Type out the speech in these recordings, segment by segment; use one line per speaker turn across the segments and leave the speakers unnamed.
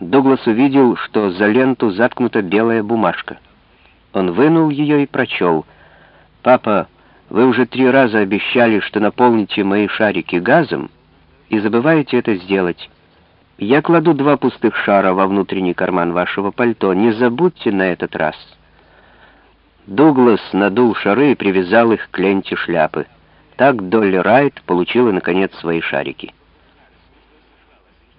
Дуглас увидел, что за ленту заткнута белая бумажка. Он вынул ее и прочел. «Папа, вы уже три раза обещали, что наполните мои шарики газом, и забываете это сделать. Я кладу два пустых шара во внутренний карман вашего пальто. Не забудьте на этот раз». Дуглас надул шары и привязал их к ленте шляпы. Так Долли Райт получила, наконец, свои шарики.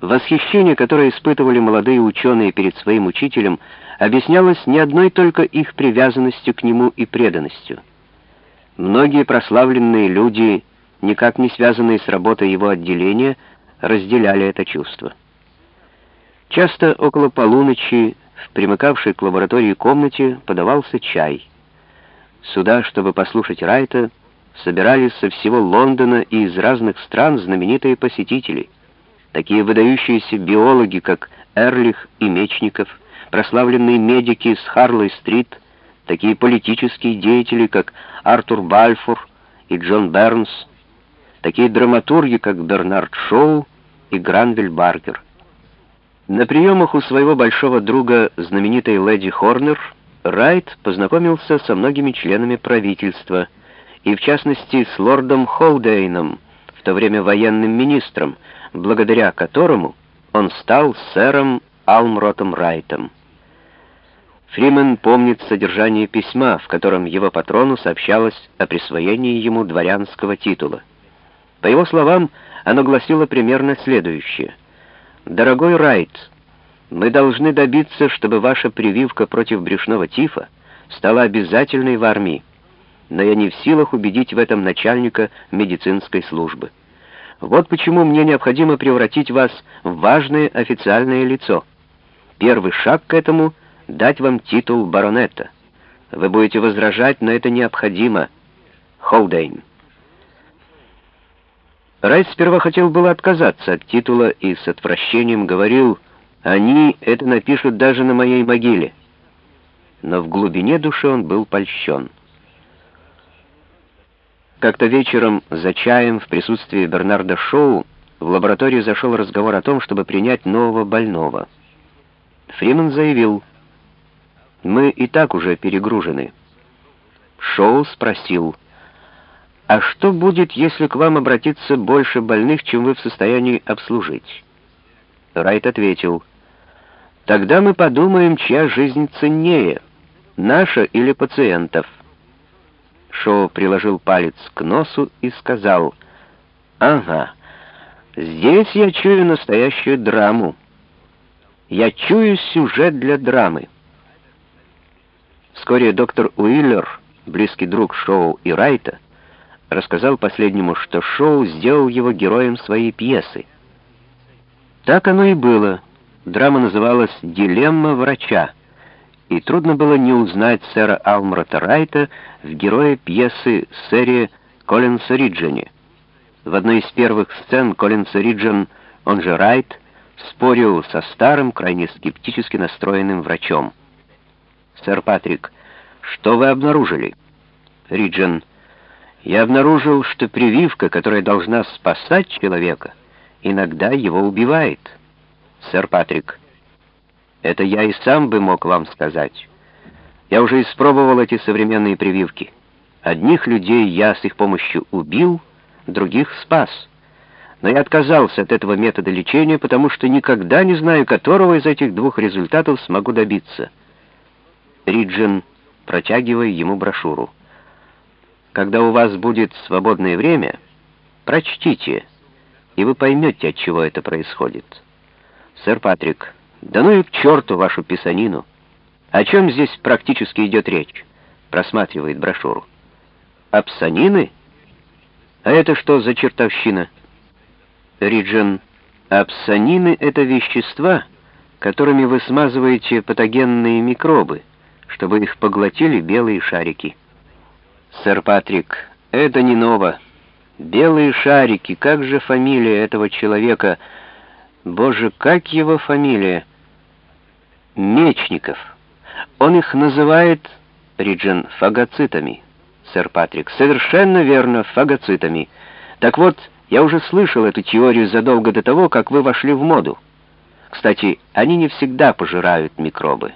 Восхищение, которое испытывали молодые ученые перед своим учителем, объяснялось не одной только их привязанностью к нему и преданностью. Многие прославленные люди, никак не связанные с работой его отделения, разделяли это чувство. Часто около полуночи в примыкавшей к лаборатории комнате подавался чай. Сюда, чтобы послушать Райта, собирались со всего Лондона и из разных стран знаменитые посетители — такие выдающиеся биологи, как Эрлих и Мечников, прославленные медики с Харлой-стрит, такие политические деятели, как Артур Бальфур и Джон Бернс, такие драматурги, как Бернард Шоу и Гранвель Баркер. На приемах у своего большого друга, знаменитой леди Хорнер, Райт познакомился со многими членами правительства, и в частности с лордом Холдейном, в то время военным министром, благодаря которому он стал сэром Алмротом Райтом. Фримен помнит содержание письма, в котором его патрону сообщалось о присвоении ему дворянского титула. По его словам, оно гласило примерно следующее. «Дорогой Райт, мы должны добиться, чтобы ваша прививка против брюшного тифа стала обязательной в армии, но я не в силах убедить в этом начальника медицинской службы. Вот почему мне необходимо превратить вас в важное официальное лицо. Первый шаг к этому — дать вам титул баронета. Вы будете возражать, но это необходимо. Холдейн. Райт сперва хотел было отказаться от титула и с отвращением говорил, «Они это напишут даже на моей могиле». Но в глубине души он был польщен. Как-то вечером за чаем в присутствии Бернарда Шоу в лабораторию зашел разговор о том, чтобы принять нового больного. Фриман заявил, «Мы и так уже перегружены». Шоу спросил, «А что будет, если к вам обратиться больше больных, чем вы в состоянии обслужить?» Райт ответил, «Тогда мы подумаем, чья жизнь ценнее, наша или пациентов». Шоу приложил палец к носу и сказал, «Ага, здесь я чую настоящую драму. Я чую сюжет для драмы». Вскоре доктор Уиллер, близкий друг Шоу и Райта, рассказал последнему, что Шоу сделал его героем своей пьесы. Так оно и было. Драма называлась «Дилемма врача» и трудно было не узнать сэра Алмрата Райта в герое пьесы сэре Коллинса Риджени. В одной из первых сцен Коллинс Риджен, он же Райт, спорил со старым, крайне скептически настроенным врачом. «Сэр Патрик, что вы обнаружили?» Риджен, «Я обнаружил, что прививка, которая должна спасать человека, иногда его убивает». Сэр Патрик, это я и сам бы мог вам сказать. Я уже испробовал эти современные прививки. Одних людей я с их помощью убил, других спас. Но я отказался от этого метода лечения, потому что никогда не знаю, которого из этих двух результатов смогу добиться. Риджин, протягивая ему брошюру. Когда у вас будет свободное время, прочтите, и вы поймете, от чего это происходит. Сэр Патрик, да ну и к черту вашу писанину. О чем здесь практически идет речь? Просматривает брошюру. Апсанины? А это что за чертовщина? Риджин, апсанины — это вещества, которыми вы смазываете патогенные микробы, чтобы их поглотили белые шарики. Сэр Патрик, это не ново. Белые шарики, как же фамилия этого человека — Боже, как его фамилия? Мечников. Он их называет, Риджин, фагоцитами. Сэр Патрик, совершенно верно, фагоцитами. Так вот, я уже слышал эту теорию задолго до того, как вы вошли в моду. Кстати, они не всегда пожирают микробы.